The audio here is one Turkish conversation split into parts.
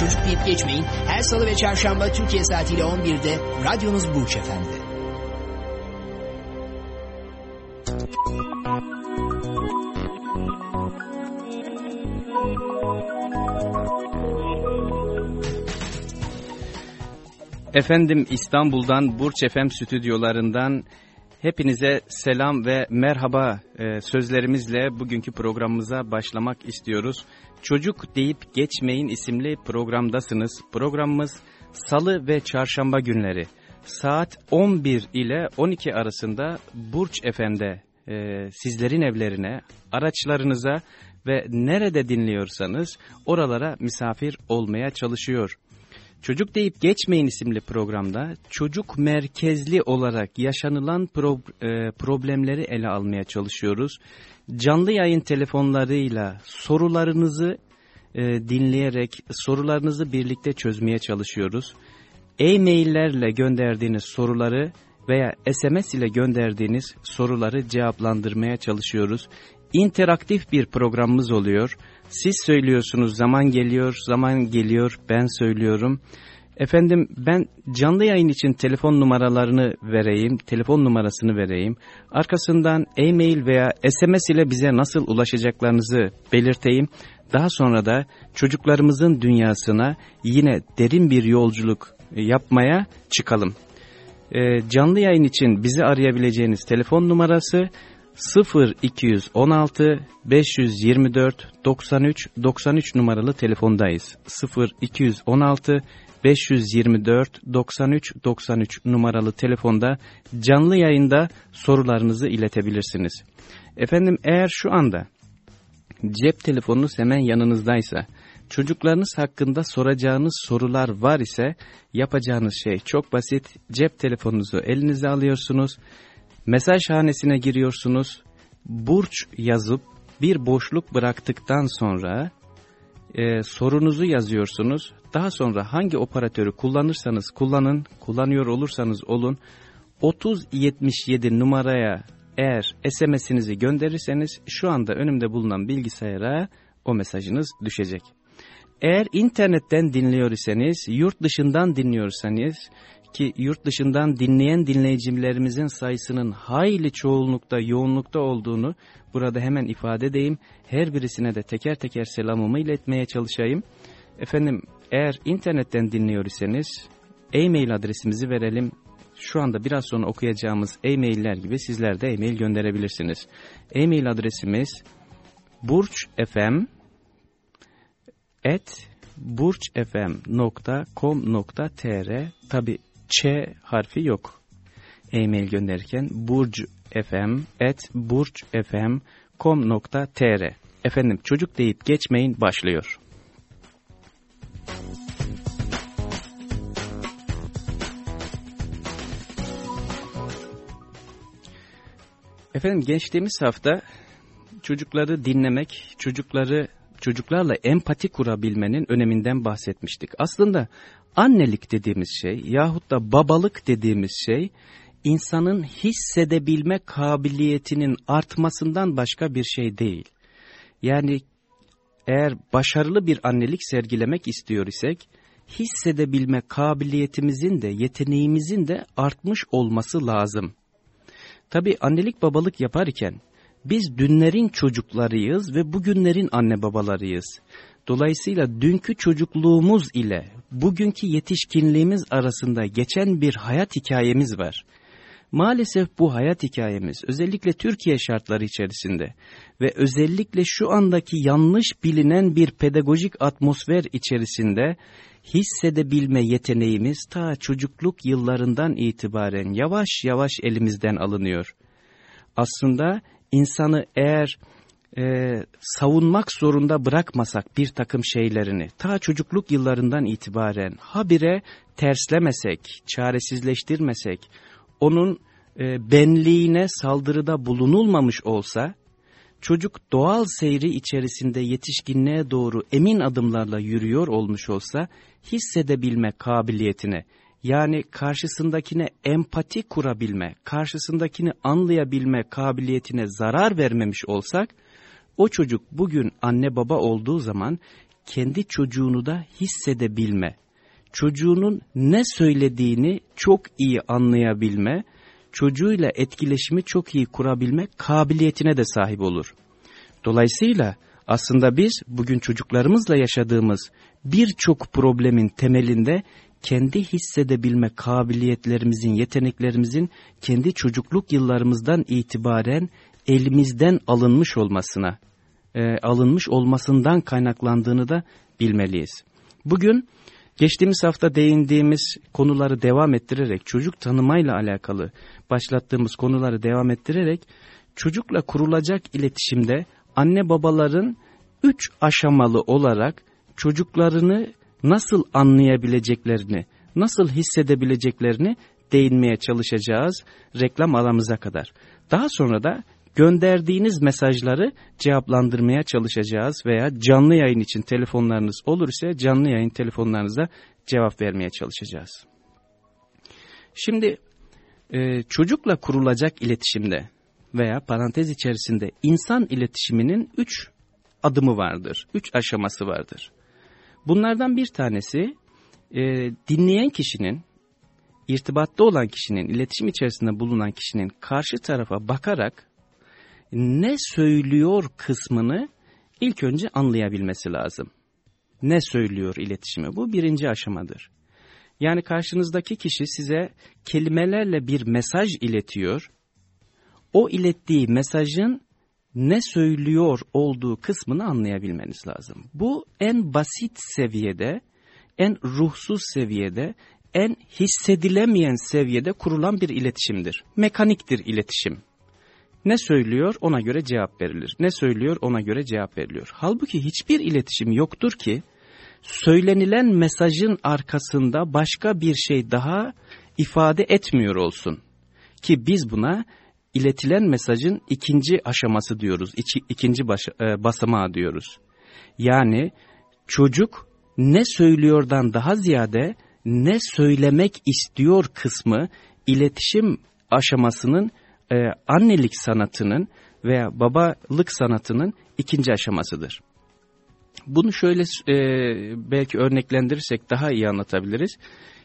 Çocuk deyip geçmeyin. Her salı ve çarşamba Türkiye saatiyle 11'de radyonuz Burç Efendi. Efendim İstanbul'dan Burç FM stüdyolarından hepinize selam ve merhaba e, sözlerimizle bugünkü programımıza başlamak istiyoruz. Çocuk deyip geçmeyin isimli programdasınız. Programımız salı ve çarşamba günleri saat 11 ile 12 arasında Burç FM'de e, sizlerin evlerine, araçlarınıza ve nerede dinliyorsanız oralara misafir olmaya çalışıyor. Çocuk deyip geçmeyin isimli programda çocuk merkezli olarak yaşanılan pro, e, problemleri ele almaya çalışıyoruz. Canlı yayın telefonlarıyla sorularınızı e, dinleyerek sorularınızı birlikte çözmeye çalışıyoruz. E-maillerle gönderdiğiniz soruları veya SMS ile gönderdiğiniz soruları cevaplandırmaya çalışıyoruz. İnteraktif bir programımız oluyor. Siz söylüyorsunuz zaman geliyor, zaman geliyor ben söylüyorum. Efendim ben canlı yayın için telefon numaralarını vereyim, telefon numarasını vereyim. Arkasından e-mail veya SMS ile bize nasıl ulaşacaklarınızı belirteyim. Daha sonra da çocuklarımızın dünyasına yine derin bir yolculuk yapmaya çıkalım. Ee, canlı yayın için bizi arayabileceğiniz telefon numarası 0 216 524 93 93 numaralı telefondayız. 0 216 524 93 93 numaralı telefonda canlı yayında sorularınızı iletebilirsiniz. Efendim eğer şu anda cep telefonunuz hemen yanınızdaysa, çocuklarınız hakkında soracağınız sorular var ise yapacağınız şey çok basit. Cep telefonunuzu elinize alıyorsunuz Mesaj hanesine giriyorsunuz. Burç yazıp bir boşluk bıraktıktan sonra e, sorunuzu yazıyorsunuz. Daha sonra hangi operatörü kullanırsanız kullanın, kullanıyor olursanız olun. 3077 numaraya eğer SMS'inizi gönderirseniz şu anda önümde bulunan bilgisayara o mesajınız düşecek. Eğer internetten dinliyor iseniz, yurt dışından dinliyorsanız ki yurt dışından dinleyen dinleyicilerimizin sayısının hayli çoğunlukta, yoğunlukta olduğunu burada hemen ifade edeyim. Her birisine de teker teker selamımı iletmeye çalışayım. Efendim eğer internetten dinliyor e-mail adresimizi verelim. Şu anda biraz sonra okuyacağımız e-mailler gibi sizler de e-mail gönderebilirsiniz. E-mail adresimiz burçfm burçfm.com.tr tabi Ç harfi yok. E-mail gönderirken burcfm.burcfm.com.tr Efendim çocuk deyip geçmeyin başlıyor. Efendim geçtiğimiz hafta çocukları dinlemek, çocukları çocuklarla empati kurabilmenin öneminden bahsetmiştik. Aslında annelik dediğimiz şey yahut da babalık dediğimiz şey insanın hissedebilme kabiliyetinin artmasından başka bir şey değil. Yani eğer başarılı bir annelik sergilemek istiyor isek hissedebilme kabiliyetimizin de yeteneğimizin de artmış olması lazım. Tabi annelik babalık yaparken biz dünlerin çocuklarıyız ve bugünlerin anne babalarıyız. Dolayısıyla dünkü çocukluğumuz ile bugünkü yetişkinliğimiz arasında geçen bir hayat hikayemiz var. Maalesef bu hayat hikayemiz özellikle Türkiye şartları içerisinde ve özellikle şu andaki yanlış bilinen bir pedagojik atmosfer içerisinde hissedebilme yeteneğimiz ta çocukluk yıllarından itibaren yavaş yavaş elimizden alınıyor. Aslında insanı eğer e, savunmak zorunda bırakmasak bir takım şeylerini ta çocukluk yıllarından itibaren habire terslemesek, çaresizleştirmesek, onun e, benliğine saldırıda bulunulmamış olsa, çocuk doğal seyri içerisinde yetişkinliğe doğru emin adımlarla yürüyor olmuş olsa, hissedebilme kabiliyetine, yani karşısındakine empati kurabilme, karşısındakini anlayabilme kabiliyetine zarar vermemiş olsak, o çocuk bugün anne baba olduğu zaman kendi çocuğunu da hissedebilme, çocuğunun ne söylediğini çok iyi anlayabilme, çocuğuyla etkileşimi çok iyi kurabilme kabiliyetine de sahip olur. Dolayısıyla aslında biz bugün çocuklarımızla yaşadığımız birçok problemin temelinde kendi hissedebilme kabiliyetlerimizin, yeteneklerimizin kendi çocukluk yıllarımızdan itibaren elimizden alınmış olmasına, e, alınmış olmasından kaynaklandığını da bilmeliyiz. Bugün geçtiğimiz hafta değindiğimiz konuları devam ettirerek, çocuk tanımayla alakalı başlattığımız konuları devam ettirerek, çocukla kurulacak iletişimde anne babaların üç aşamalı olarak çocuklarını nasıl anlayabileceklerini, nasıl hissedebileceklerini değinmeye çalışacağız reklam aramıza kadar. Daha sonra da gönderdiğiniz mesajları cevaplandırmaya çalışacağız veya canlı yayın için telefonlarınız olursa canlı yayın telefonlarınıza cevap vermeye çalışacağız. Şimdi e, çocukla kurulacak iletişimde veya parantez içerisinde insan iletişiminin üç adımı vardır, üç aşaması vardır. Bunlardan bir tanesi e, dinleyen kişinin, irtibatta olan kişinin, iletişim içerisinde bulunan kişinin karşı tarafa bakarak ne söylüyor kısmını ilk önce anlayabilmesi lazım. Ne söylüyor iletişimi? Bu birinci aşamadır. Yani karşınızdaki kişi size kelimelerle bir mesaj iletiyor. O ilettiği mesajın ne söylüyor olduğu kısmını anlayabilmeniz lazım. Bu en basit seviyede, en ruhsuz seviyede, en hissedilemeyen seviyede kurulan bir iletişimdir. Mekaniktir iletişim. Ne söylüyor ona göre cevap verilir. Ne söylüyor ona göre cevap veriliyor. Halbuki hiçbir iletişim yoktur ki söylenilen mesajın arkasında başka bir şey daha ifade etmiyor olsun. Ki biz buna iletilen mesajın ikinci aşaması diyoruz, iki, ikinci baş, e, basamağı diyoruz. Yani çocuk ne söylüyordan daha ziyade ne söylemek istiyor kısmı iletişim aşamasının e, annelik sanatının veya babalık sanatının ikinci aşamasıdır. Bunu şöyle e, belki örneklendirirsek daha iyi anlatabiliriz.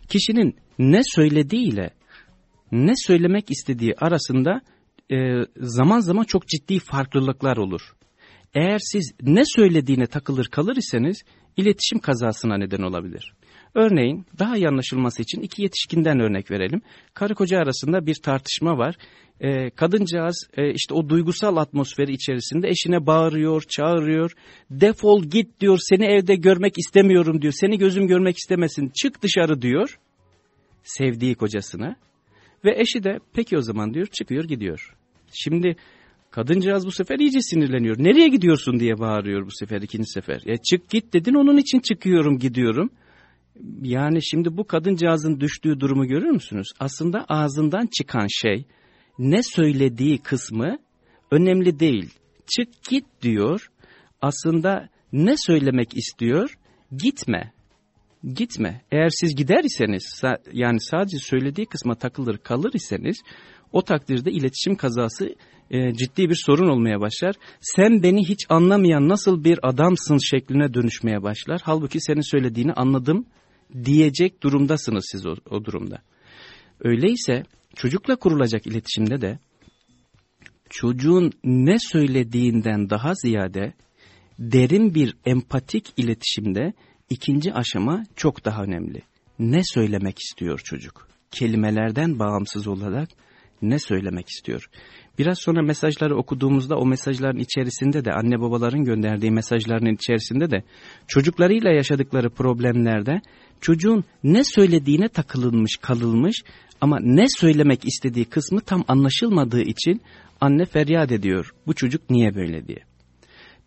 Kişinin ne söylediğiyle ne söylemek istediği arasında e, zaman zaman çok ciddi farklılıklar olur. Eğer siz ne söylediğine takılır kalır iseniz iletişim kazasına neden olabilir. Örneğin daha iyi anlaşılması için iki yetişkinden örnek verelim. Karı koca arasında bir tartışma var. E, kadıncağız e, işte o duygusal atmosferi içerisinde eşine bağırıyor, çağırıyor. Defol git diyor, seni evde görmek istemiyorum diyor. Seni gözüm görmek istemesin, çık dışarı diyor. Sevdiği kocasına. Ve eşi de peki o zaman diyor çıkıyor gidiyor. Şimdi kadıncağız bu sefer iyice sinirleniyor. Nereye gidiyorsun diye bağırıyor bu sefer ikinci sefer. E çık git dedin onun için çıkıyorum gidiyorum. Yani şimdi bu kadıncağızın düştüğü durumu görür müsünüz? Aslında ağzından çıkan şey ne söylediği kısmı önemli değil. Çık git diyor. Aslında ne söylemek istiyor? Gitme. Gitme. Eğer siz gider iseniz yani sadece söylediği kısma takılır kalır iseniz o takdirde iletişim kazası e, ciddi bir sorun olmaya başlar. Sen beni hiç anlamayan nasıl bir adamsın şekline dönüşmeye başlar. Halbuki senin söylediğini anladım diyecek durumdasınız siz o, o durumda. Öyleyse çocukla kurulacak iletişimde de çocuğun ne söylediğinden daha ziyade derin bir empatik iletişimde ikinci aşama çok daha önemli. Ne söylemek istiyor çocuk? Kelimelerden bağımsız olarak ne söylemek istiyor? Biraz sonra mesajları okuduğumuzda o mesajların içerisinde de anne babaların gönderdiği mesajların içerisinde de çocuklarıyla yaşadıkları problemlerde çocuğun ne söylediğine takılınmış kalılmış ama ne söylemek istediği kısmı tam anlaşılmadığı için anne feryat ediyor bu çocuk niye böyle diye.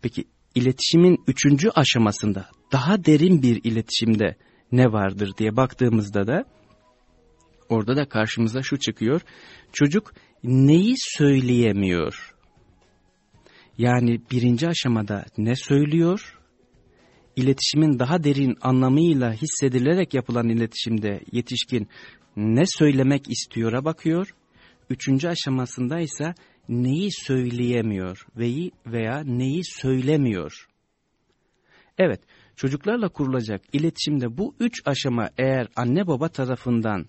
Peki iletişimin üçüncü aşamasında daha derin bir iletişimde ne vardır diye baktığımızda da orada da karşımıza şu çıkıyor. Çocuk neyi söyleyemiyor? Yani birinci aşamada ne söylüyor? İletişimin daha derin anlamıyla hissedilerek yapılan iletişimde yetişkin ne söylemek istiyor'a bakıyor. Üçüncü aşamasında ise neyi söyleyemiyor veya neyi söylemiyor. Evet, çocuklarla kurulacak iletişimde bu üç aşama eğer anne baba tarafından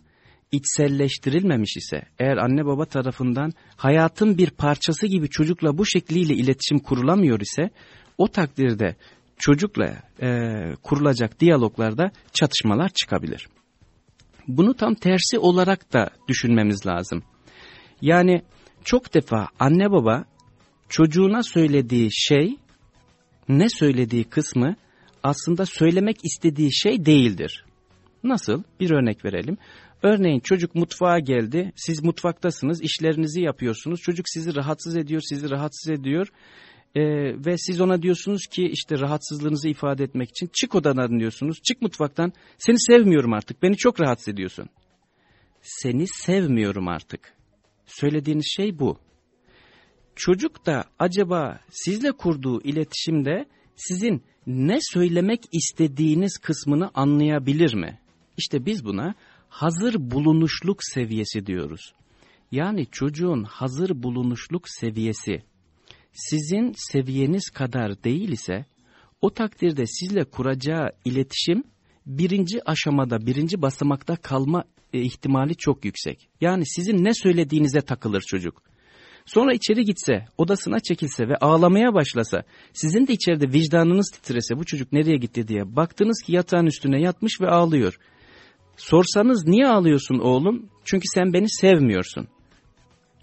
içselleştirilmemiş ise, eğer anne baba tarafından hayatın bir parçası gibi çocukla bu şekliyle iletişim kurulamıyor ise, o takdirde çocukla e, kurulacak diyaloglarda çatışmalar çıkabilir. Bunu tam tersi olarak da düşünmemiz lazım. Yani çok defa anne baba çocuğuna söylediği şey, ne söylediği kısmı aslında söylemek istediği şey değildir. Nasıl? Bir örnek verelim. Örneğin çocuk mutfağa geldi, siz mutfaktasınız, işlerinizi yapıyorsunuz, çocuk sizi rahatsız ediyor, sizi rahatsız ediyor ee, ve siz ona diyorsunuz ki işte rahatsızlığınızı ifade etmek için çık odadan diyorsunuz, çık mutfaktan, seni sevmiyorum artık, beni çok rahatsız ediyorsun. Seni sevmiyorum artık. Söylediğiniz şey bu. Çocuk da acaba sizle kurduğu iletişimde sizin ne söylemek istediğiniz kısmını anlayabilir mi? İşte biz buna hazır bulunuşluk seviyesi diyoruz. Yani çocuğun hazır bulunuşluk seviyesi sizin seviyeniz kadar değil ise o takdirde sizle kuracağı iletişim birinci aşamada, birinci basamakta kalma e, ihtimali çok yüksek. Yani sizin ne söylediğinize takılır çocuk. Sonra içeri gitse, odasına çekilse ve ağlamaya başlasa, sizin de içeride vicdanınız titrese bu çocuk nereye gitti diye baktınız ki yatağın üstüne yatmış ve ağlıyor. Sorsanız niye ağlıyorsun oğlum? Çünkü sen beni sevmiyorsun.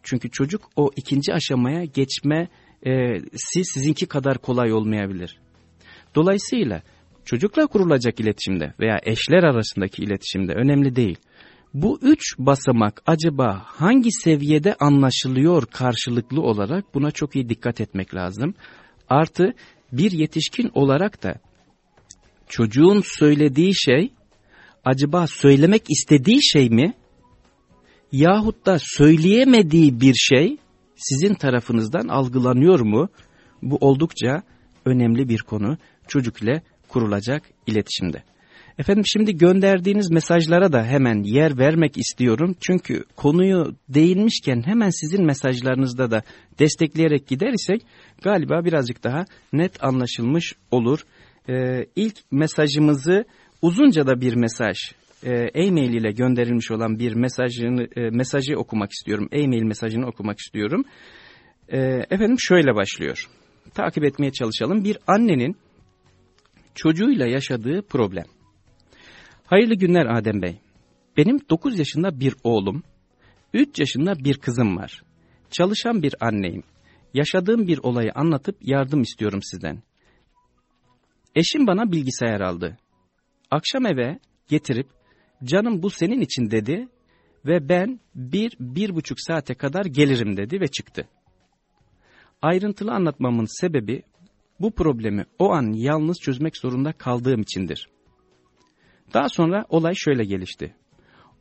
Çünkü çocuk o ikinci aşamaya geçme e, siz sizinki kadar kolay olmayabilir. Dolayısıyla çocukla kurulacak iletişimde veya eşler arasındaki iletişimde önemli değil. Bu üç basamak acaba hangi seviyede anlaşılıyor karşılıklı olarak buna çok iyi dikkat etmek lazım. Artı bir yetişkin olarak da çocuğun söylediği şey acaba söylemek istediği şey mi? Yahut da söyleyemediği bir şey sizin tarafınızdan algılanıyor mu? Bu oldukça önemli bir konu çocuk ile kurulacak iletişimde. Efendim şimdi gönderdiğiniz mesajlara da hemen yer vermek istiyorum. Çünkü konuyu değinmişken hemen sizin mesajlarınızda da destekleyerek gider isek galiba birazcık daha net anlaşılmış olur. Ee, ilk mesajımızı uzunca da bir mesaj e, e-mail ile gönderilmiş olan bir mesajını, e, mesajı okumak istiyorum. E-mail mesajını okumak istiyorum. E, efendim şöyle başlıyor. Takip etmeye çalışalım. Bir annenin çocuğuyla yaşadığı problem. Hayırlı günler Adem Bey. Benim 9 yaşında bir oğlum, 3 yaşında bir kızım var. Çalışan bir anneyim. Yaşadığım bir olayı anlatıp yardım istiyorum sizden. Eşim bana bilgisayar aldı. Akşam eve getirip canım bu senin için dedi ve ben bir, bir buçuk saate kadar gelirim dedi ve çıktı. Ayrıntılı anlatmamın sebebi bu problemi o an yalnız çözmek zorunda kaldığım içindir. Daha sonra olay şöyle gelişti.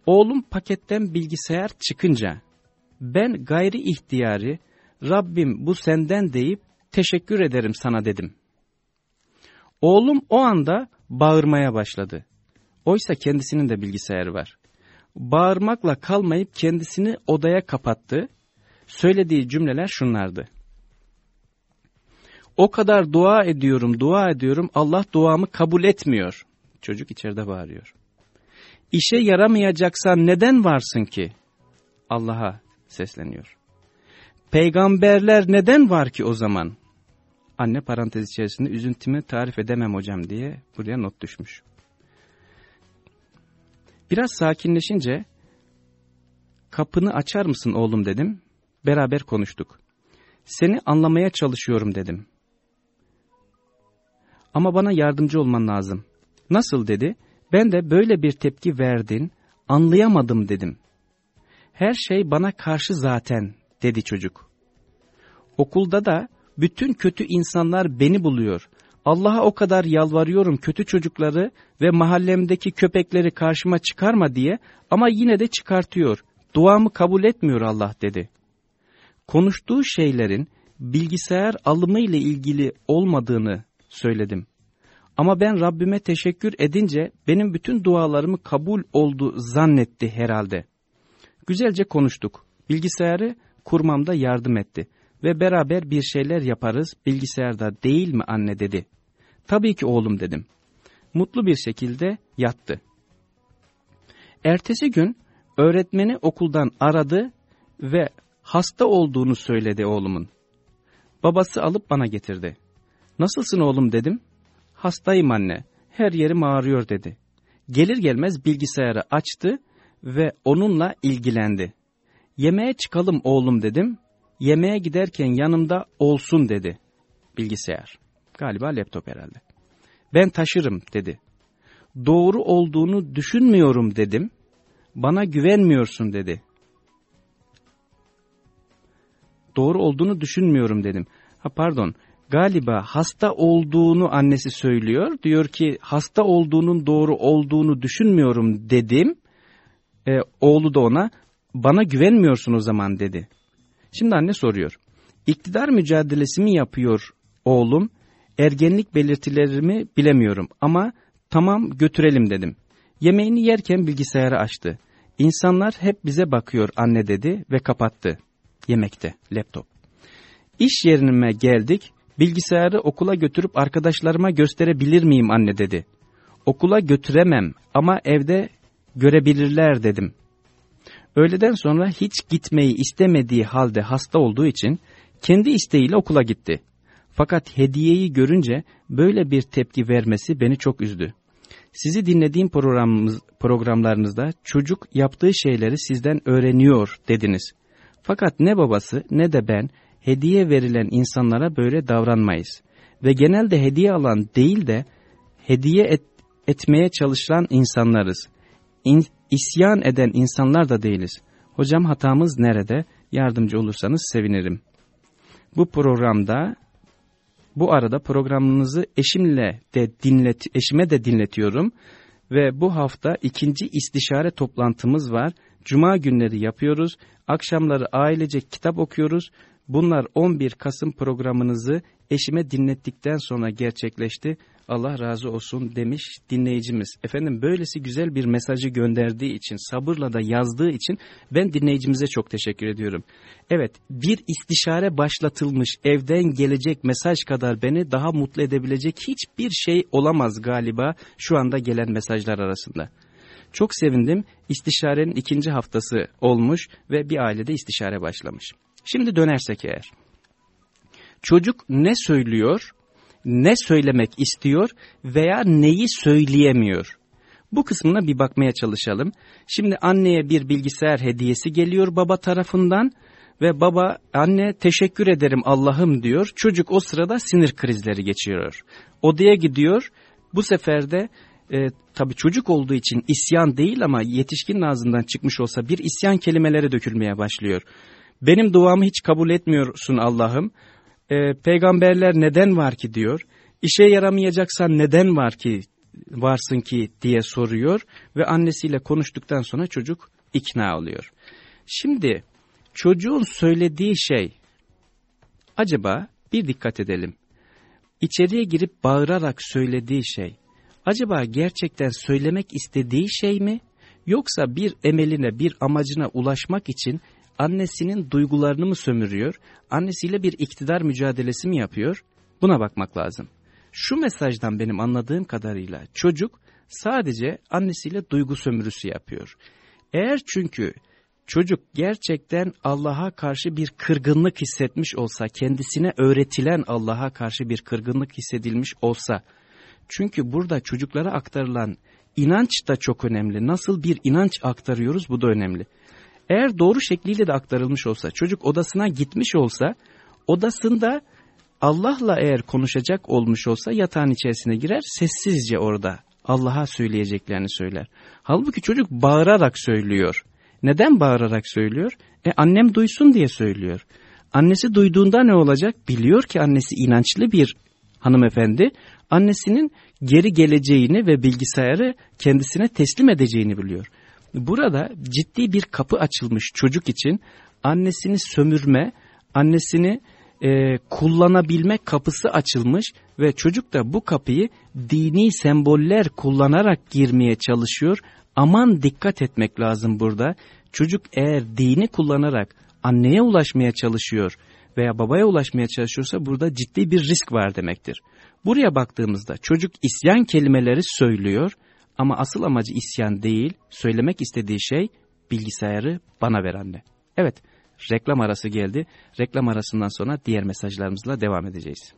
Oğlum paketten bilgisayar çıkınca ben gayri ihtiyari Rabbim bu senden deyip teşekkür ederim sana dedim. Oğlum o anda bağırmaya başladı. Oysa kendisinin de bilgisayarı var. Bağırmakla kalmayıp kendisini odaya kapattı. Söylediği cümleler şunlardı. O kadar dua ediyorum, dua ediyorum, Allah duamı kabul etmiyor. Çocuk içeride bağırıyor. İşe yaramayacaksan neden varsın ki? Allah'a sesleniyor. Peygamberler neden var ki o zaman? Anne parantez içerisinde üzüntümü tarif edemem hocam diye buraya not düşmüş. Biraz sakinleşince kapını açar mısın oğlum dedim. Beraber konuştuk. Seni anlamaya çalışıyorum dedim. Ama bana yardımcı olman lazım. Nasıl dedi? Ben de böyle bir tepki verdin, anlayamadım dedim. Her şey bana karşı zaten dedi çocuk. Okulda da Bütün kötü insanlar beni buluyor. Allah'a o kadar yalvarıyorum kötü çocukları ve mahallemdeki köpekleri karşıma çıkarma diye ama yine de çıkartıyor. Duamı kabul etmiyor Allah dedi. Konuştuğu şeylerin bilgisayar alımı ile ilgili olmadığını söyledim. Ama ben Rabbime teşekkür edince benim bütün dualarımı kabul oldu zannetti herhalde. Güzelce konuştuk. Bilgisayarı kurmamda yardım etti. Ve beraber bir şeyler yaparız bilgisayarda değil mi anne dedi. Tabii ki oğlum dedim. Mutlu bir şekilde yattı. Ertesi gün öğretmeni okuldan aradı ve hasta olduğunu söyledi oğlumun. Babası alıp bana getirdi. Nasılsın oğlum dedim. Hastayım anne. Her yerim ağrıyor dedi. Gelir gelmez bilgisayarı açtı ve onunla ilgilendi. Yemeğe çıkalım oğlum dedim. Yemeğe giderken yanımda olsun dedi. Bilgisayar. Galiba laptop herhalde. Ben taşırım dedi. Doğru olduğunu düşünmüyorum dedim. Bana güvenmiyorsun dedi. Doğru olduğunu düşünmüyorum dedim. Ha pardon galiba hasta olduğunu annesi söylüyor. Diyor ki hasta olduğunun doğru olduğunu düşünmüyorum dedim. E, oğlu da ona bana güvenmiyorsun o zaman dedi. Şimdi anne soruyor. İktidar mücadelesi mi yapıyor oğlum? Ergenlik belirtilerimi bilemiyorum ama tamam götürelim dedim. Yemeğini yerken bilgisayarı açtı. İnsanlar hep bize bakıyor anne dedi ve kapattı. Yemekte, laptop. İş yerime geldik. Bilgisayarı okula götürüp arkadaşlarıma gösterebilir miyim anne dedi. Okula götüremem ama evde görebilirler dedim. Öğleden sonra hiç gitmeyi istemediği halde hasta olduğu için kendi isteğiyle okula gitti. Fakat hediyeyi görünce böyle bir tepki vermesi beni çok üzdü. Sizi dinlediğim programımız, programlarınızda çocuk yaptığı şeyleri sizden öğreniyor dediniz. Fakat ne babası ne de ben hediye verilen insanlara böyle davranmayız. Ve genelde hediye alan değil de hediye et, etmeye çalışan insanlarız. İn, isyan eden insanlar da değiliz. Hocam hatamız nerede? Yardımcı olursanız sevinirim. Bu programda bu arada programınızı eşimle de dinlet eşime de dinletiyorum ve bu hafta ikinci istişare toplantımız var. Cuma günleri yapıyoruz. Akşamları ailece kitap okuyoruz. Bunlar 11 Kasım programınızı eşime dinlettikten sonra gerçekleşti. Allah razı olsun demiş dinleyicimiz. Efendim böylesi güzel bir mesajı gönderdiği için, sabırla da yazdığı için ben dinleyicimize çok teşekkür ediyorum. Evet, bir istişare başlatılmış evden gelecek mesaj kadar beni daha mutlu edebilecek hiçbir şey olamaz galiba şu anda gelen mesajlar arasında. Çok sevindim. İstişarenin ikinci haftası olmuş ve bir ailede istişare başlamış. Şimdi dönersek eğer. Çocuk ne söylüyor, ne söylemek istiyor veya neyi söyleyemiyor? Bu kısmına bir bakmaya çalışalım. Şimdi anneye bir bilgisayar hediyesi geliyor baba tarafından ve baba anne teşekkür ederim Allah'ım diyor. Çocuk o sırada sinir krizleri geçiriyor. Odaya gidiyor. Bu sefer de e, tabi çocuk olduğu için isyan değil ama yetişkin ağzından çıkmış olsa bir isyan kelimeleri dökülmeye başlıyor. Benim duamı hiç kabul etmiyorsun Allah'ım. E, peygamberler neden var ki diyor. İşe yaramayacaksan neden var ki varsın ki diye soruyor ve annesiyle konuştuktan sonra çocuk ikna oluyor. Şimdi çocuğun söylediği şey acaba bir dikkat edelim. İçeriye girip bağırarak söylediği şey acaba gerçekten söylemek istediği şey mi yoksa bir emeline bir amacına ulaşmak için annesinin duygularını mı sömürüyor, annesiyle bir iktidar mücadelesi mi yapıyor? Buna bakmak lazım. Şu mesajdan benim anladığım kadarıyla çocuk sadece annesiyle duygu sömürüsü yapıyor. Eğer çünkü çocuk gerçekten Allah'a karşı bir kırgınlık hissetmiş olsa, kendisine öğretilen Allah'a karşı bir kırgınlık hissedilmiş olsa, çünkü burada çocuklara aktarılan inanç da çok önemli. Nasıl bir inanç aktarıyoruz bu da önemli. Eğer doğru şekliyle de aktarılmış olsa, çocuk odasına gitmiş olsa, odasında Allah'la eğer konuşacak olmuş olsa yatağın içerisine girer, sessizce orada Allah'a söyleyeceklerini söyler. Halbuki çocuk bağırarak söylüyor. Neden bağırarak söylüyor? E annem duysun diye söylüyor. Annesi duyduğunda ne olacak? Biliyor ki annesi inançlı bir hanımefendi. Annesinin geri geleceğini ve bilgisayarı kendisine teslim edeceğini biliyor. Burada ciddi bir kapı açılmış çocuk için annesini sömürme, annesini e, kullanabilme kapısı açılmış ve çocuk da bu kapıyı dini semboller kullanarak girmeye çalışıyor. Aman dikkat etmek lazım burada. Çocuk eğer dini kullanarak anneye ulaşmaya çalışıyor veya babaya ulaşmaya çalışıyorsa burada ciddi bir risk var demektir. Buraya baktığımızda çocuk isyan kelimeleri söylüyor ama asıl amacı isyan değil, söylemek istediği şey bilgisayarı bana ver anne. Evet, reklam arası geldi. Reklam arasından sonra diğer mesajlarımızla devam edeceğiz.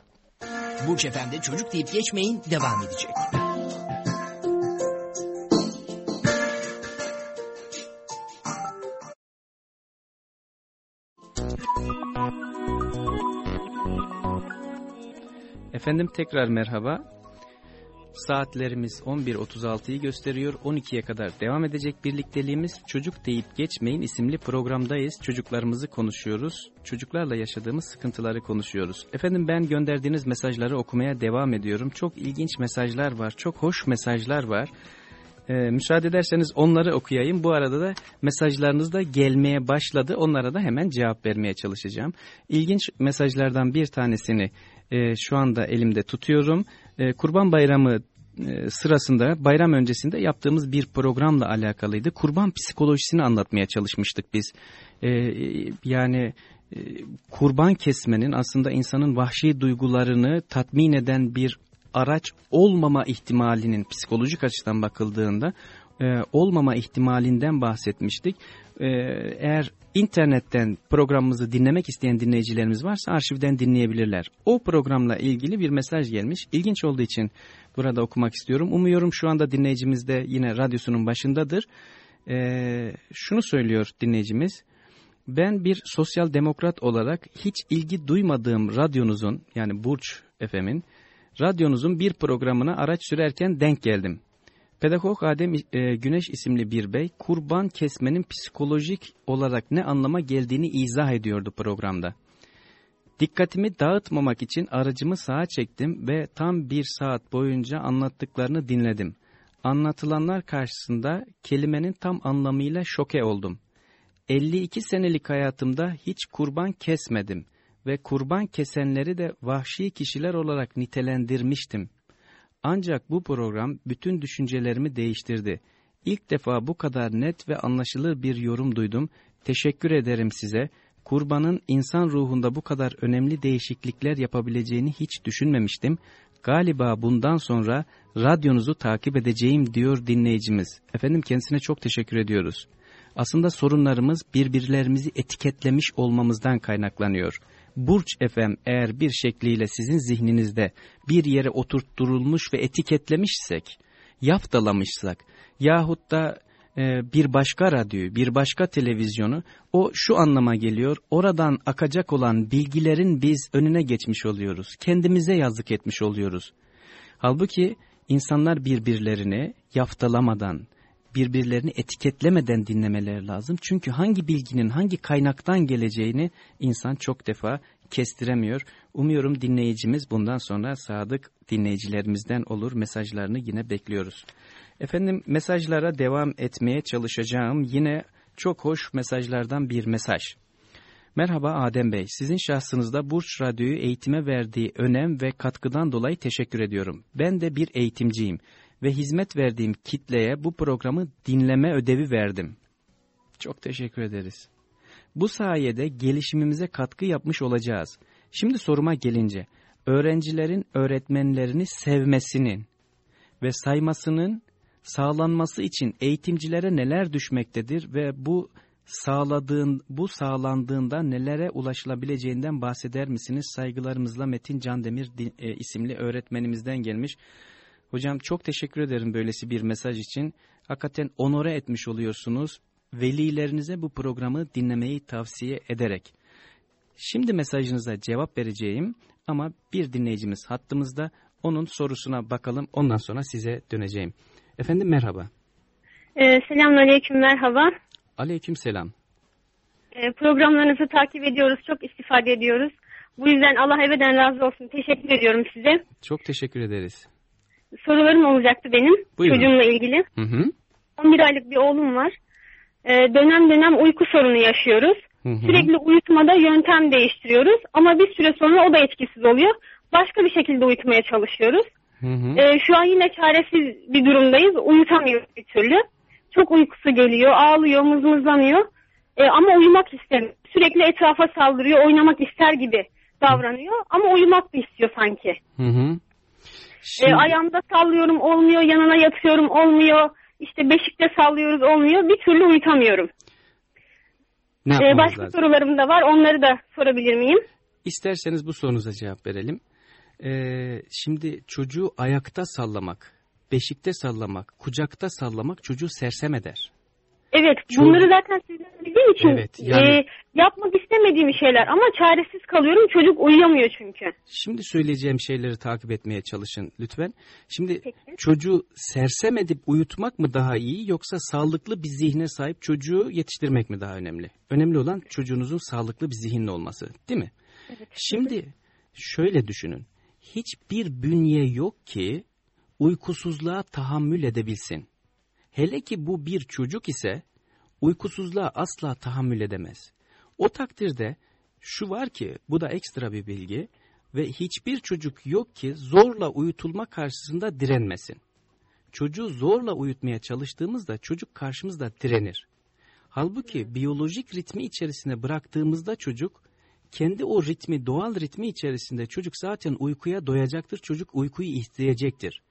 Burç Efendi çocuk deyip geçmeyin devam edecek. Efendim tekrar merhaba. Saatlerimiz 11.36'yı gösteriyor. 12'ye kadar devam edecek birlikteliğimiz Çocuk Deyip Geçmeyin isimli programdayız. Çocuklarımızı konuşuyoruz. Çocuklarla yaşadığımız sıkıntıları konuşuyoruz. Efendim ben gönderdiğiniz mesajları okumaya devam ediyorum. Çok ilginç mesajlar var. Çok hoş mesajlar var. Ee, müsaade ederseniz onları okuyayım. Bu arada da mesajlarınız da gelmeye başladı. Onlara da hemen cevap vermeye çalışacağım. İlginç mesajlardan bir tanesini e, şu anda elimde tutuyorum. E, Kurban Bayramı e, sırasında bayram öncesinde yaptığımız bir programla alakalıydı. Kurban psikolojisini anlatmaya çalışmıştık biz. E, yani kurban kesmenin aslında insanın vahşi duygularını tatmin eden bir araç olmama ihtimalinin psikolojik açıdan bakıldığında olmama ihtimalinden bahsetmiştik. E, eğer internetten programımızı dinlemek isteyen dinleyicilerimiz varsa arşivden dinleyebilirler. O programla ilgili bir mesaj gelmiş. İlginç olduğu için burada okumak istiyorum. Umuyorum şu anda dinleyicimiz de yine radyosunun başındadır. Ee, şunu söylüyor dinleyicimiz. Ben bir sosyal demokrat olarak hiç ilgi duymadığım radyonuzun yani Burç FM'in radyonuzun bir programına araç sürerken denk geldim. Pedagog Adem e, Güneş isimli bir bey kurban kesmenin psikolojik olarak ne anlama geldiğini izah ediyordu programda. Dikkatimi dağıtmamak için aracımı sağa çektim ve tam bir saat boyunca anlattıklarını dinledim. Anlatılanlar karşısında kelimenin tam anlamıyla şoke oldum. 52 senelik hayatımda hiç kurban kesmedim ve kurban kesenleri de vahşi kişiler olarak nitelendirmiştim. Ancak bu program bütün düşüncelerimi değiştirdi. İlk defa bu kadar net ve anlaşılır bir yorum duydum. Teşekkür ederim size. Kurbanın insan ruhunda bu kadar önemli değişiklikler yapabileceğini hiç düşünmemiştim. Galiba bundan sonra radyonuzu takip edeceğim diyor dinleyicimiz. Efendim kendisine çok teşekkür ediyoruz. Aslında sorunlarımız birbirlerimizi etiketlemiş olmamızdan kaynaklanıyor. Burç FM eğer bir şekliyle sizin zihninizde bir yere oturtturulmuş ve etiketlemişsek, yaftalamışsak yahut da e, bir başka radyoyu, bir başka televizyonu o şu anlama geliyor. Oradan akacak olan bilgilerin biz önüne geçmiş oluyoruz. Kendimize yazık etmiş oluyoruz. Halbuki insanlar birbirlerini yaftalamadan, birbirlerini etiketlemeden dinlemeleri lazım. Çünkü hangi bilginin hangi kaynaktan geleceğini insan çok defa kestiremiyor. Umuyorum dinleyicimiz bundan sonra sadık dinleyicilerimizden olur. Mesajlarını yine bekliyoruz. Efendim mesajlara devam etmeye çalışacağım. Yine çok hoş mesajlardan bir mesaj. Merhaba Adem Bey, sizin şahsınızda Burç Radyo'yu eğitime verdiği önem ve katkıdan dolayı teşekkür ediyorum. Ben de bir eğitimciyim ve hizmet verdiğim kitleye bu programı dinleme ödevi verdim. Çok teşekkür ederiz. Bu sayede gelişimimize katkı yapmış olacağız. Şimdi soruma gelince, öğrencilerin öğretmenlerini sevmesinin ve saymasının sağlanması için eğitimcilere neler düşmektedir ve bu sağladığın bu sağlandığında nelere ulaşılabileceğinden bahseder misiniz? Saygılarımızla Metin Candemir e, isimli öğretmenimizden gelmiş. Hocam çok teşekkür ederim böylesi bir mesaj için. Hakikaten onore etmiş oluyorsunuz. Velilerinize bu programı dinlemeyi tavsiye ederek. Şimdi mesajınıza cevap vereceğim ama bir dinleyicimiz hattımızda. Onun sorusuna bakalım ondan sonra size döneceğim. Efendim merhaba. Ee, Selamünaleyküm merhaba. Aleyküm selam. E, programlarınızı takip ediyoruz. Çok istifade ediyoruz. Bu yüzden Allah ebeden razı olsun. Teşekkür ediyorum size. Çok teşekkür ederiz. Sorularım olacaktı benim. Buyurun. Çocuğumla ilgili. Hı hı. 11 aylık bir oğlum var. E, dönem dönem uyku sorunu yaşıyoruz. Hı hı. Sürekli uyutmada yöntem değiştiriyoruz. Ama bir süre sonra o da etkisiz oluyor. Başka bir şekilde uyutmaya çalışıyoruz. Hı hı. E, şu an yine çaresiz bir durumdayız. Uyutamıyoruz bir türlü. Çok uykusu geliyor, ağlıyor, mızmızlanıyor. E, ama uyumak istemiyor. Sürekli etrafa saldırıyor, oynamak ister gibi davranıyor. Ama uyumak da istiyor sanki. Hı hı. E, Şimdi- ayağımda sallıyorum olmuyor, yanına yatıyorum olmuyor. İşte beşikte sallıyoruz olmuyor. Bir türlü uyutamıyorum. ne E, yapmamız başka lazım? sorularım da var. Onları da sorabilir miyim? İsterseniz bu sorunuza cevap verelim. Ee, şimdi çocuğu ayakta sallamak, beşikte sallamak, kucakta sallamak çocuğu sersem eder. Evet, Çok- bunları zaten sizden bildiğim için Evet, yani- e, yapmak istemediğim şeyler ama çaresiz kalıyorum. Çocuk uyuyamıyor çünkü. Şimdi söyleyeceğim şeyleri takip etmeye çalışın lütfen. Şimdi Peki. çocuğu sersem edip uyutmak mı daha iyi yoksa sağlıklı bir zihne sahip çocuğu yetiştirmek mi daha önemli? Önemli olan çocuğunuzun sağlıklı bir zihinli olması değil mi? Şimdi şöyle düşünün. Hiçbir bünye yok ki uykusuzluğa tahammül edebilsin. Hele ki bu bir çocuk ise uykusuzluğa asla tahammül edemez. O takdirde şu var ki bu da ekstra bir bilgi ve hiçbir çocuk yok ki zorla uyutulma karşısında direnmesin. Çocuğu zorla uyutmaya çalıştığımızda çocuk karşımızda direnir. Halbuki biyolojik ritmi içerisine bıraktığımızda çocuk kendi o ritmi, doğal ritmi içerisinde çocuk zaten uykuya doyacaktır. Çocuk uykuyu isteyecektir.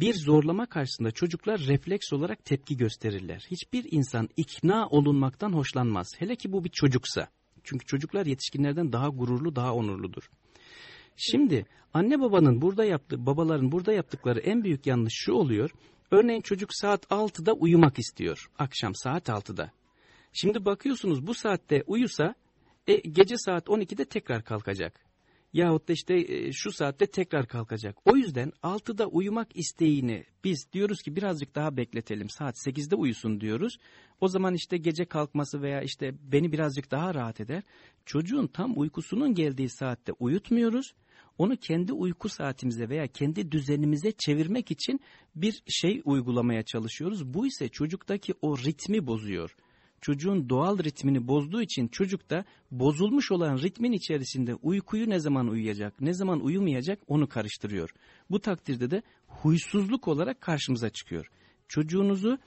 Bir zorlama karşısında çocuklar refleks olarak tepki gösterirler. Hiçbir insan ikna olunmaktan hoşlanmaz. Hele ki bu bir çocuksa. Çünkü çocuklar yetişkinlerden daha gururlu, daha onurludur. Şimdi anne babanın burada yaptığı, babaların burada yaptıkları en büyük yanlış şu oluyor. Örneğin çocuk saat 6'da uyumak istiyor. Akşam saat 6'da. Şimdi bakıyorsunuz bu saatte uyusa e, gece saat 12'de tekrar kalkacak. Yahut da işte e, şu saatte tekrar kalkacak. O yüzden 6'da uyumak isteğini biz diyoruz ki birazcık daha bekletelim. Saat 8'de uyusun diyoruz. O zaman işte gece kalkması veya işte beni birazcık daha rahat eder. Çocuğun tam uykusunun geldiği saatte uyutmuyoruz. Onu kendi uyku saatimize veya kendi düzenimize çevirmek için bir şey uygulamaya çalışıyoruz. Bu ise çocuktaki o ritmi bozuyor çocuğun doğal ritmini bozduğu için çocuk da bozulmuş olan ritmin içerisinde uykuyu ne zaman uyuyacak, ne zaman uyumayacak onu karıştırıyor. Bu takdirde de huysuzluk olarak karşımıza çıkıyor. Çocuğunuzu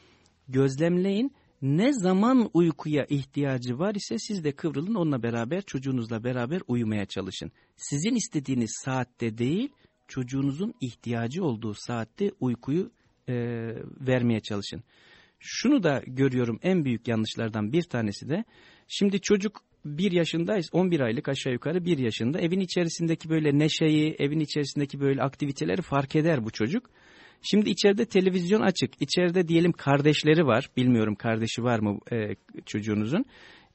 gözlemleyin. Ne zaman uykuya ihtiyacı var ise siz de kıvrılın onunla beraber çocuğunuzla beraber uyumaya çalışın. Sizin istediğiniz saatte değil çocuğunuzun ihtiyacı olduğu saatte uykuyu e, vermeye çalışın şunu da görüyorum en büyük yanlışlardan bir tanesi de şimdi çocuk bir yaşındayız 11 aylık aşağı yukarı bir yaşında evin içerisindeki böyle neşeyi evin içerisindeki böyle aktiviteleri fark eder bu çocuk. Şimdi içeride televizyon açık içeride diyelim kardeşleri var bilmiyorum kardeşi var mı e, çocuğunuzun.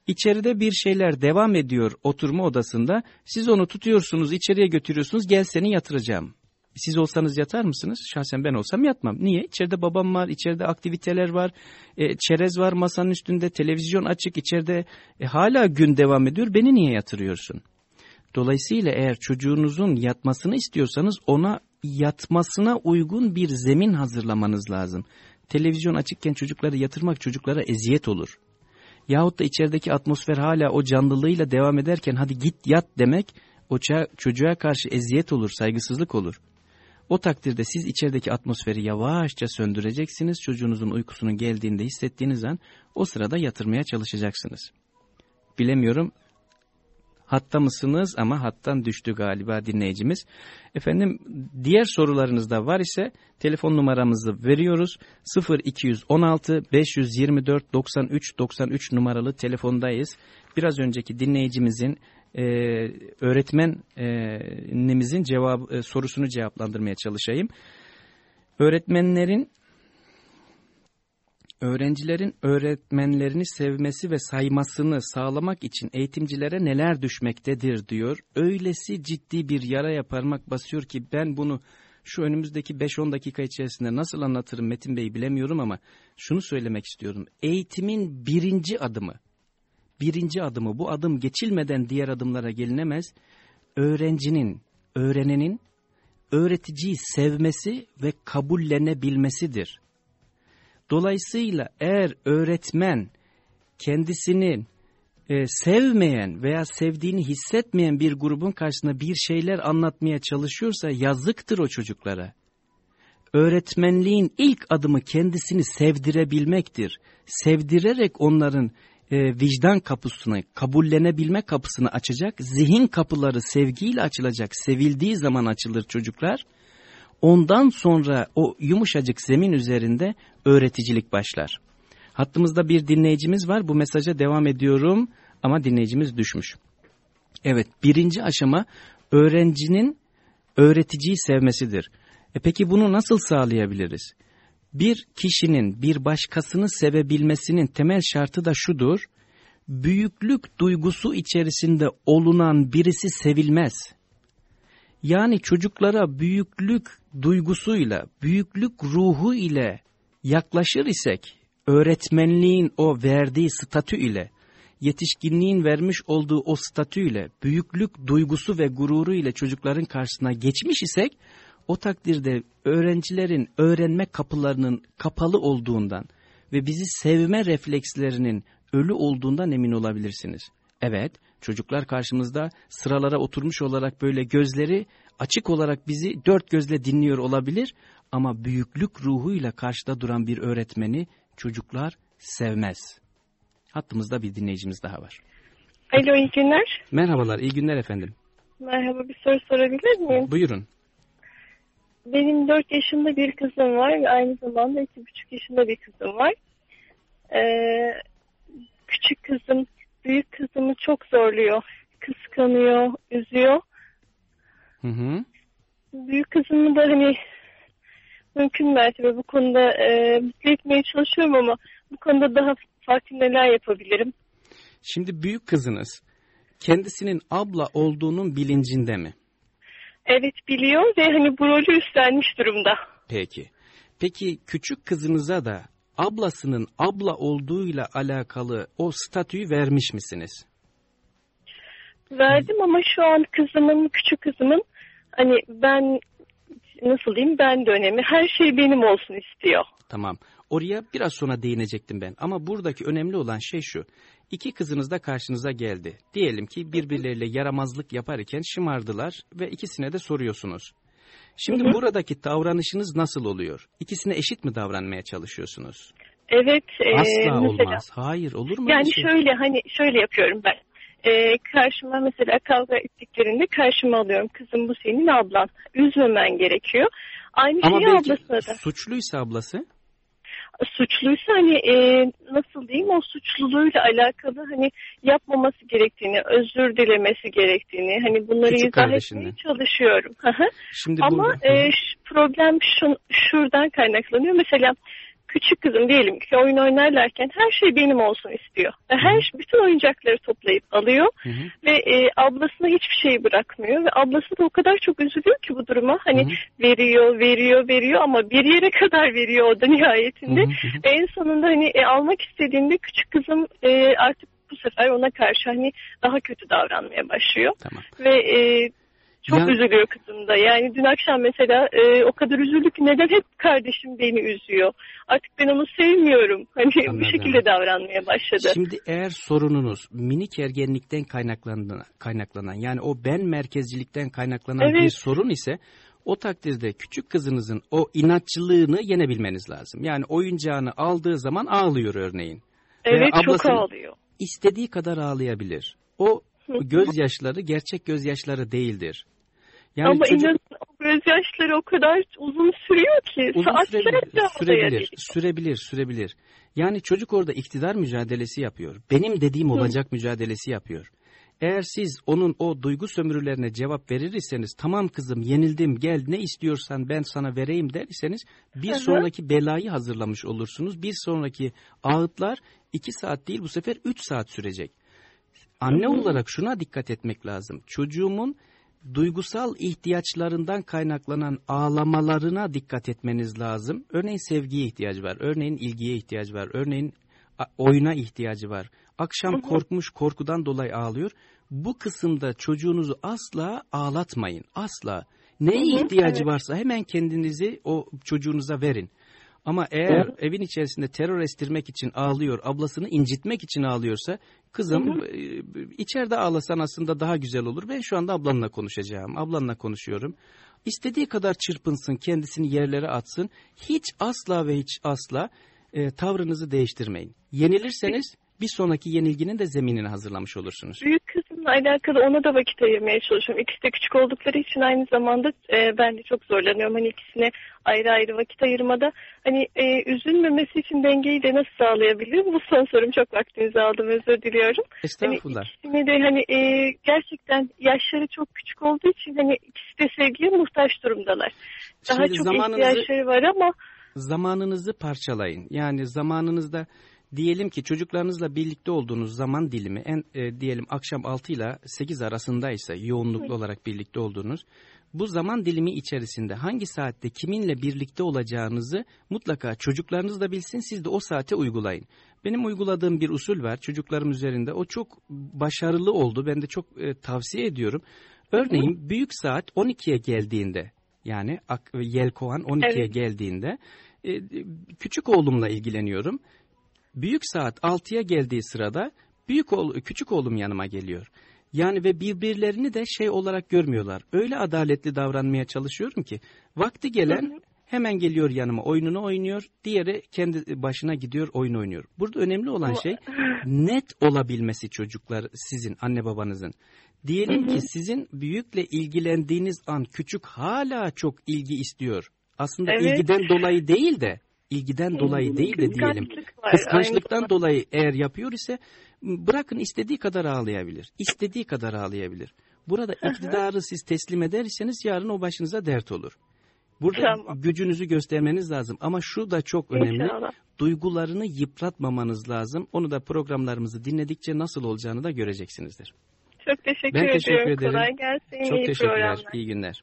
İçeride bir şeyler devam ediyor oturma odasında siz onu tutuyorsunuz içeriye götürüyorsunuz gel seni yatıracağım. Siz olsanız yatar mısınız? Şahsen ben olsam yatmam. Niye? İçeride babam var, içeride aktiviteler var, e, çerez var masanın üstünde, televizyon açık, içeride e, hala gün devam ediyor. Beni niye yatırıyorsun? Dolayısıyla eğer çocuğunuzun yatmasını istiyorsanız ona yatmasına uygun bir zemin hazırlamanız lazım. Televizyon açıkken çocukları yatırmak çocuklara eziyet olur. Yahut da içerideki atmosfer hala o canlılığıyla devam ederken hadi git yat demek o çocuğa karşı eziyet olur, saygısızlık olur. O takdirde siz içerideki atmosferi yavaşça söndüreceksiniz. Çocuğunuzun uykusunun geldiğinde hissettiğiniz an o sırada yatırmaya çalışacaksınız. Bilemiyorum hatta mısınız ama hattan düştü galiba dinleyicimiz. Efendim diğer sorularınız da var ise telefon numaramızı veriyoruz. 0216 524 93 93 numaralı telefondayız. Biraz önceki dinleyicimizin e, öğretmenimizin cevap e, sorusunu cevaplandırmaya çalışayım. Öğretmenlerin öğrencilerin öğretmenlerini sevmesi ve saymasını sağlamak için eğitimcilere neler düşmektedir diyor. Öylesi ciddi bir yaraya parmak basıyor ki ben bunu şu önümüzdeki 5-10 dakika içerisinde nasıl anlatırım Metin Bey bilemiyorum ama şunu söylemek istiyorum. Eğitimin birinci adımı birinci adımı bu adım geçilmeden diğer adımlara gelinemez. Öğrencinin, öğrenenin öğreticiyi sevmesi ve kabullenebilmesidir. Dolayısıyla eğer öğretmen kendisinin e, sevmeyen veya sevdiğini hissetmeyen bir grubun karşısında bir şeyler anlatmaya çalışıyorsa yazıktır o çocuklara. Öğretmenliğin ilk adımı kendisini sevdirebilmektir. Sevdirerek onların e, vicdan kapısını, kabullenebilme kapısını açacak, zihin kapıları sevgiyle açılacak, sevildiği zaman açılır çocuklar. Ondan sonra o yumuşacık zemin üzerinde öğreticilik başlar. Hattımızda bir dinleyicimiz var. Bu mesaja devam ediyorum ama dinleyicimiz düşmüş. Evet birinci aşama öğrencinin öğreticiyi sevmesidir. E peki bunu nasıl sağlayabiliriz? Bir kişinin bir başkasını sevebilmesinin temel şartı da şudur. Büyüklük duygusu içerisinde olunan birisi sevilmez. Yani çocuklara büyüklük duygusuyla, büyüklük ruhu ile yaklaşır isek, öğretmenliğin o verdiği statü ile, yetişkinliğin vermiş olduğu o statü ile, büyüklük duygusu ve gururu ile çocukların karşısına geçmiş isek, o takdirde öğrencilerin öğrenme kapılarının kapalı olduğundan ve bizi sevme reflekslerinin ölü olduğundan emin olabilirsiniz. Evet, çocuklar karşımızda sıralara oturmuş olarak böyle gözleri açık olarak bizi dört gözle dinliyor olabilir ama büyüklük ruhuyla karşıda duran bir öğretmeni çocuklar sevmez. Hattımızda bir dinleyicimiz daha var. Alo iyi günler. Merhabalar, iyi günler efendim. Merhaba bir soru sorabilir miyim? Buyurun. Benim 4 yaşında bir kızım var ve aynı zamanda 2,5 yaşında bir kızım var. Ee, küçük kızım büyük kızımı çok zorluyor. Kıskanıyor, üzüyor. Hı hı. Büyük kızımı da hani mümkün mertebe bu konuda e, mutlu etmeye çalışıyorum ama bu konuda daha farklı neler yapabilirim? Şimdi büyük kızınız kendisinin abla olduğunun bilincinde mi? Evet biliyor ve hani bu rolü üstlenmiş durumda. Peki. Peki küçük kızınıza da ablasının abla olduğuyla alakalı o statüyü vermiş misiniz? Verdim ama şu an kızımın, küçük kızımın hani ben nasıl diyeyim ben dönemi her şey benim olsun istiyor. Tamam. Oraya biraz sonra değinecektim ben. Ama buradaki önemli olan şey şu. İki kızınız da karşınıza geldi. Diyelim ki birbirleriyle yaramazlık yaparken şımardılar ve ikisine de soruyorsunuz. Şimdi Hı hı. buradaki davranışınız nasıl oluyor? İkisine eşit mi davranmaya çalışıyorsunuz? Evet. e, Asla mesela, olmaz. Hayır olur mu? Yani şey? şöyle hani şöyle yapıyorum ben. E, karşıma mesela kavga ettiklerinde karşıma alıyorum. Kızım bu senin ablan. Üzmemen gerekiyor. Aynı Ama şeyi ablasına da. suçluysa ablası Suçluysa hani e, nasıl diyeyim o suçluluğuyla alakalı hani yapmaması gerektiğini, özür dilemesi gerektiğini hani bunları Küçük izah kardeşinden. etmeye çalışıyorum. Şimdi Ama burada... e, problem şun, şuradan kaynaklanıyor. Mesela küçük kızım diyelim ki oyun oynarlarken her şey benim olsun istiyor. Ve her bütün oyuncakları toplayıp alıyor Hı hı. ve e, ablasına hiçbir şey bırakmıyor ve ablası da o kadar çok üzülüyor ki bu duruma. Hani Hı hı. veriyor, veriyor, veriyor ama bir yere kadar veriyor o da nihayetinde. Hı hı hı. En sonunda hani e, almak istediğinde küçük kızım e, artık bu sefer ona karşı hani daha kötü davranmaya başlıyor Tamam. ve e, çok Ya- üzülüyor kızım da. Yani dün akşam mesela e, o kadar üzüldü ki neden hep kardeşim beni üzüyor. Artık ben onu sevmiyorum. Hani Anladım. bu şekilde davranmaya başladı. Şimdi eğer sorununuz minik ergenlikten kaynaklanan, kaynaklanan yani o ben merkezcilikten kaynaklanan Evet. bir sorun ise o takdirde küçük kızınızın o inatçılığını yenebilmeniz lazım. Yani oyuncağını aldığı zaman ağlıyor örneğin. Veya evet çok ablasının- ağlıyor. İstediği kadar ağlayabilir. O gözyaşları gerçek gözyaşları değildir. Yani Ama çocuk inanın o gözyaşları o kadar uzun sürüyor ki. uzun Saatlerce sürebilir, sürebilir, sürebilir, sürebilir. Yani çocuk orada iktidar mücadelesi yapıyor. Benim dediğim olacak mücadelesi yapıyor. Eğer siz onun o duygu sömürülerine cevap verir iseniz tamam kızım yenildim gel ne istiyorsan ben sana vereyim der iseniz bir Hı hı. sonraki belayı hazırlamış olursunuz. Bir sonraki ağıtlar iki saat değil bu sefer üç saat sürecek. Anne Hı hı. olarak şuna dikkat etmek lazım. Çocuğumun duygusal ihtiyaçlarından kaynaklanan ağlamalarına dikkat etmeniz lazım. Örneğin sevgiye ihtiyacı var, örneğin ilgiye ihtiyacı var, örneğin oyuna ihtiyacı var. Akşam korkmuş korkudan dolayı ağlıyor. Bu kısımda çocuğunuzu asla ağlatmayın. Asla. Neye ihtiyacı varsa hemen kendinizi o çocuğunuza verin. Ama eğer evin içerisinde terör estirmek için ağlıyor, ablasını incitmek için ağlıyorsa, kızım e, içeride ağlasan aslında daha güzel olur. Ben şu anda ablanla konuşacağım, ablanla konuşuyorum. İstediği kadar çırpınsın, kendisini yerlere atsın. Hiç asla ve hiç asla e, tavrınızı değiştirmeyin. Yenilirseniz bir sonraki yenilginin de zeminini hazırlamış olursunuz. Büyük kızımla alakalı ona da vakit ayırmaya çalışıyorum. İkisi de küçük oldukları için aynı zamanda e, ben de çok zorlanıyorum. Hani ikisine ayrı ayrı vakit ayırmada. Hani e, üzülmemesi için dengeyi de nasıl sağlayabilirim? Bu son sorum çok vaktinizi aldım özür diliyorum. Estağfurullah. Hani ikisine de hani e, gerçekten yaşları çok küçük olduğu için hani ikisi de sevgiye muhtaç durumdalar. Daha Şimdi çok zamanınızı- ihtiyaçları var ama zamanınızı parçalayın. Yani zamanınızda diyelim ki çocuklarınızla birlikte olduğunuz zaman dilimi en e, diyelim akşam 6 ile 8 arasındaysa yoğunluklu olarak birlikte olduğunuz bu zaman dilimi içerisinde hangi saatte kiminle birlikte olacağınızı mutlaka çocuklarınız da bilsin siz de o saate uygulayın. Benim uyguladığım bir usul var çocuklarım üzerinde o çok başarılı oldu ben de çok e, tavsiye ediyorum. Örneğin büyük saat 12'ye geldiğinde yani yelkoğan 12'ye Evet. geldiğinde e, küçük oğlumla ilgileniyorum. Büyük saat 6'ya geldiği sırada büyük oğul, küçük oğlum yanıma geliyor. Yani ve birbirlerini de şey olarak görmüyorlar. Öyle adaletli davranmaya çalışıyorum ki vakti gelen hemen geliyor yanıma oyununu oynuyor. Diğeri kendi başına gidiyor oyun oynuyor. Burada önemli olan şey net olabilmesi çocuklar sizin anne babanızın. Diyelim ki sizin büyükle ilgilendiğiniz an küçük hala çok ilgi istiyor. Aslında Evet. ilgiden dolayı değil de ilgiden dolayı değil de diyelim. Kıskançlıktan dolayı eğer yapıyor ise bırakın istediği kadar ağlayabilir. İstediği kadar ağlayabilir. Burada iktidarı siz teslim ederseniz yarın o başınıza dert olur. Burada Tamam. gücünüzü göstermeniz lazım ama şu da çok önemli. İnşallah. Duygularını yıpratmamanız lazım. Onu da programlarımızı dinledikçe nasıl olacağını da göreceksinizdir. Çok teşekkür Ben ediyorum. teşekkür ederim. Kolay gelsin. Çok İyi teşekkürler. programlar. İyi günler.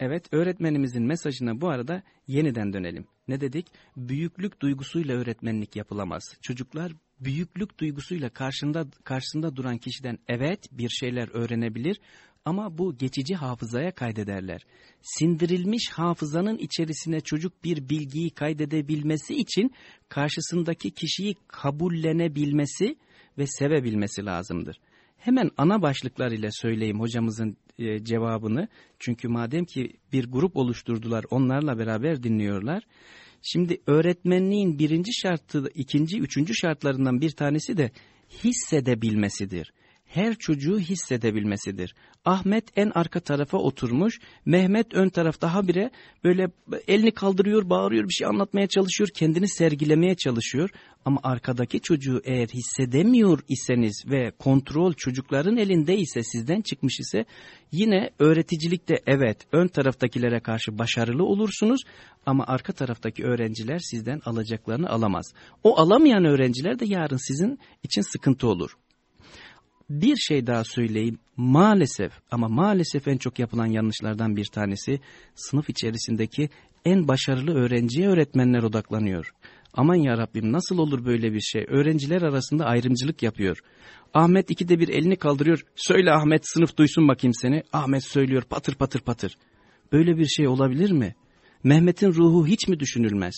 Evet, öğretmenimizin mesajına bu arada yeniden dönelim. Ne dedik? Büyüklük duygusuyla öğretmenlik yapılamaz. Çocuklar büyüklük duygusuyla karşında karşısında duran kişiden evet bir şeyler öğrenebilir ama bu geçici hafızaya kaydederler. Sindirilmiş hafızanın içerisine çocuk bir bilgiyi kaydedebilmesi için karşısındaki kişiyi kabullenebilmesi ve sevebilmesi lazımdır. Hemen ana başlıklar ile söyleyeyim hocamızın e, cevabını. Çünkü madem ki bir grup oluşturdular onlarla beraber dinliyorlar. Şimdi öğretmenliğin birinci şartı, ikinci, üçüncü şartlarından bir tanesi de hissedebilmesidir. Her çocuğu hissedebilmesidir. Ahmet en arka tarafa oturmuş, Mehmet ön tarafta habire böyle elini kaldırıyor, bağırıyor, bir şey anlatmaya çalışıyor, kendini sergilemeye çalışıyor. Ama arkadaki çocuğu eğer hissedemiyor iseniz ve kontrol çocukların elinde ise sizden çıkmış ise yine öğreticilikte evet ön taraftakilere karşı başarılı olursunuz ama arka taraftaki öğrenciler sizden alacaklarını alamaz. O alamayan öğrenciler de yarın sizin için sıkıntı olur. Bir şey daha söyleyeyim. Maalesef ama maalesef en çok yapılan yanlışlardan bir tanesi sınıf içerisindeki en başarılı öğrenciye öğretmenler odaklanıyor. Aman ya Rabbim nasıl olur böyle bir şey? Öğrenciler arasında ayrımcılık yapıyor. Ahmet ikide bir elini kaldırıyor. Söyle Ahmet sınıf duysun bakayım seni. Ahmet söylüyor patır patır patır. Böyle bir şey olabilir mi? Mehmet'in ruhu hiç mi düşünülmez?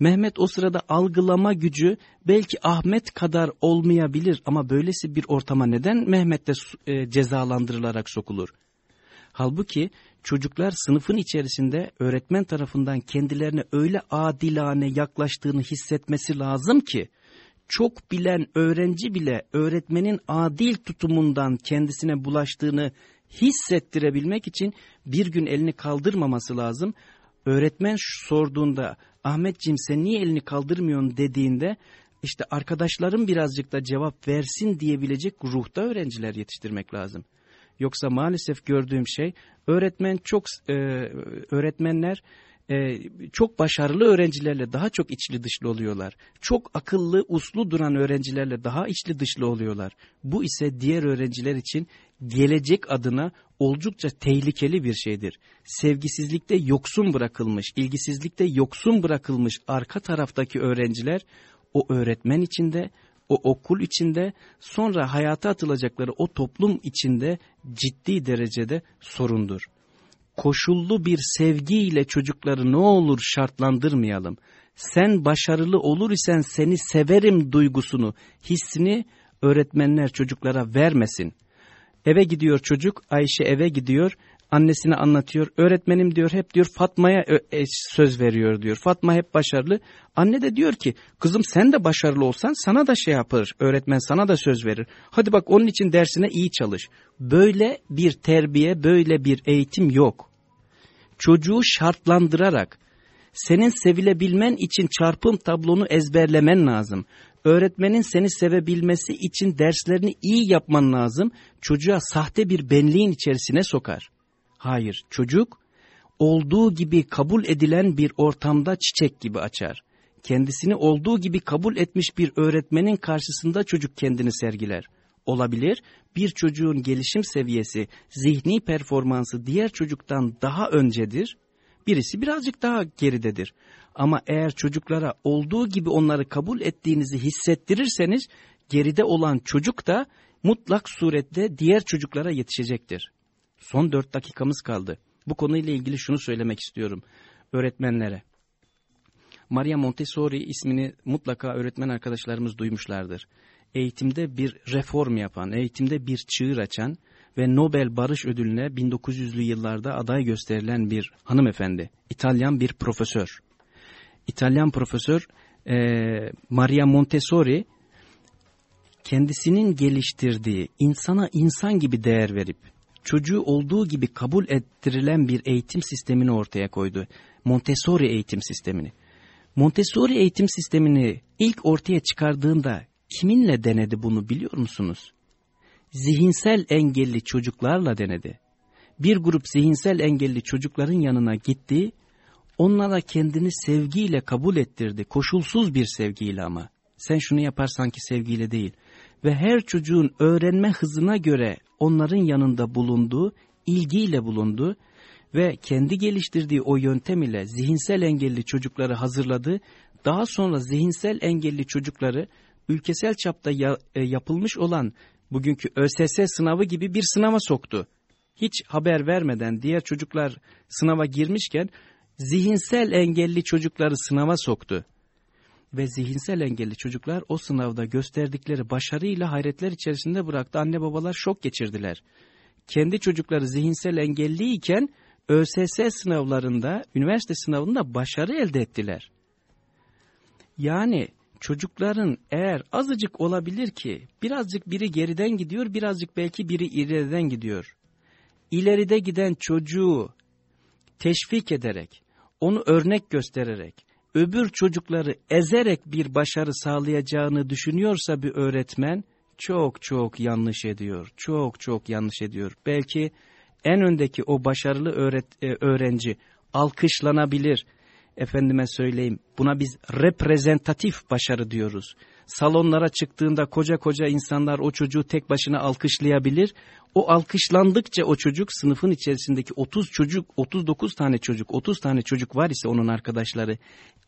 Mehmet o sırada algılama gücü belki Ahmet kadar olmayabilir ama böylesi bir ortama neden Mehmet de e, cezalandırılarak sokulur? Halbuki çocuklar sınıfın içerisinde öğretmen tarafından kendilerine öyle adilane yaklaştığını hissetmesi lazım ki çok bilen öğrenci bile öğretmenin adil tutumundan kendisine bulaştığını hissettirebilmek için bir gün elini kaldırmaması lazım. Öğretmen sorduğunda Ahmetciğim sen niye elini kaldırmıyorsun dediğinde işte arkadaşlarım birazcık da cevap versin diyebilecek ruhta öğrenciler yetiştirmek lazım. Yoksa maalesef gördüğüm şey öğretmen çok e, öğretmenler e, çok başarılı öğrencilerle daha çok içli dışlı oluyorlar. Çok akıllı, uslu duran öğrencilerle daha içli dışlı oluyorlar. Bu ise diğer öğrenciler için gelecek adına oldukça tehlikeli bir şeydir. Sevgisizlikte yoksun bırakılmış, ilgisizlikte yoksun bırakılmış arka taraftaki öğrenciler o öğretmen için de o okul içinde sonra hayata atılacakları o toplum içinde ciddi derecede sorundur. Koşullu bir sevgiyle çocukları ne olur şartlandırmayalım. Sen başarılı olur isen seni severim duygusunu, hissini öğretmenler çocuklara vermesin. Eve gidiyor çocuk, Ayşe eve gidiyor, annesine anlatıyor. Öğretmenim diyor hep diyor Fatma'ya e, söz veriyor diyor. Fatma hep başarılı. Anne de diyor ki kızım sen de başarılı olsan sana da şey yapar. Öğretmen sana da söz verir. Hadi bak onun için dersine iyi çalış. Böyle bir terbiye, böyle bir eğitim yok. Çocuğu şartlandırarak senin sevilebilmen için çarpım tablonu ezberlemen lazım. Öğretmenin seni sevebilmesi için derslerini iyi yapman lazım. Çocuğa sahte bir benliğin içerisine sokar. Hayır, çocuk olduğu gibi kabul edilen bir ortamda çiçek gibi açar. Kendisini olduğu gibi kabul etmiş bir öğretmenin karşısında çocuk kendini sergiler. Olabilir, bir çocuğun gelişim seviyesi, zihni performansı diğer çocuktan daha öncedir, birisi birazcık daha geridedir. Ama eğer çocuklara olduğu gibi onları kabul ettiğinizi hissettirirseniz, geride olan çocuk da mutlak surette diğer çocuklara yetişecektir. Son dört dakikamız kaldı. Bu konuyla ilgili şunu söylemek istiyorum öğretmenlere. Maria Montessori ismini mutlaka öğretmen arkadaşlarımız duymuşlardır. Eğitimde bir reform yapan, eğitimde bir çığır açan ve Nobel Barış Ödülü'ne 1900'lü yıllarda aday gösterilen bir hanımefendi. İtalyan bir profesör. İtalyan profesör e, Maria Montessori kendisinin geliştirdiği insana insan gibi değer verip çocuğu olduğu gibi kabul ettirilen bir eğitim sistemini ortaya koydu. Montessori eğitim sistemini. Montessori eğitim sistemini ilk ortaya çıkardığında kiminle denedi bunu biliyor musunuz? Zihinsel engelli çocuklarla denedi. Bir grup zihinsel engelli çocukların yanına gitti, onlara kendini sevgiyle kabul ettirdi, koşulsuz bir sevgiyle ama. Sen şunu yaparsan ki sevgiyle değil. Ve her çocuğun öğrenme hızına göre onların yanında bulunduğu, ilgiyle bulundu ve kendi geliştirdiği o yöntem ile zihinsel engelli çocukları hazırladı. Daha sonra zihinsel engelli çocukları ülkesel çapta ya, e, yapılmış olan bugünkü ÖSS sınavı gibi bir sınava soktu. Hiç haber vermeden diğer çocuklar sınava girmişken zihinsel engelli çocukları sınava soktu. Ve zihinsel engelli çocuklar o sınavda gösterdikleri başarıyla hayretler içerisinde bıraktı. Anne babalar şok geçirdiler. Kendi çocukları zihinsel engelliyken ÖSS sınavlarında, üniversite sınavında başarı elde ettiler. Yani çocukların eğer azıcık olabilir ki birazcık biri geriden gidiyor, birazcık belki biri ileriden gidiyor. İleride giden çocuğu teşvik ederek, onu örnek göstererek, öbür çocukları ezerek bir başarı sağlayacağını düşünüyorsa bir öğretmen çok çok yanlış ediyor. Çok çok yanlış ediyor. Belki en öndeki o başarılı öğret, e, öğrenci alkışlanabilir. Efendime söyleyeyim buna biz reprezentatif başarı diyoruz. Salonlara çıktığında koca koca insanlar o çocuğu tek başına alkışlayabilir. O alkışlandıkça o çocuk sınıfın içerisindeki 30 çocuk, 39 tane çocuk, 30 tane çocuk var ise onun arkadaşları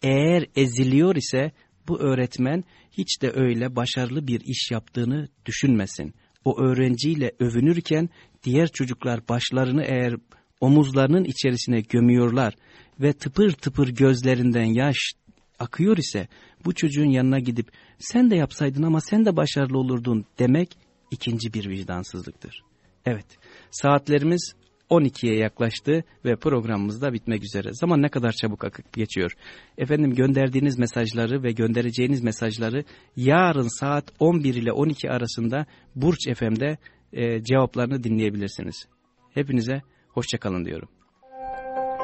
eğer eziliyor ise bu öğretmen hiç de öyle başarılı bir iş yaptığını düşünmesin. O öğrenciyle övünürken diğer çocuklar başlarını eğer omuzlarının içerisine gömüyorlar ve tıpır tıpır gözlerinden yaş akıyor ise bu çocuğun yanına gidip sen de yapsaydın ama sen de başarılı olurdun demek ikinci bir vicdansızlıktır. Evet saatlerimiz 12'ye yaklaştı ve programımız da bitmek üzere. Zaman ne kadar çabuk akıp geçiyor. Efendim gönderdiğiniz mesajları ve göndereceğiniz mesajları yarın saat 11 ile 12 arasında Burç FM'de e, cevaplarını dinleyebilirsiniz. Hepinize hoşçakalın diyorum.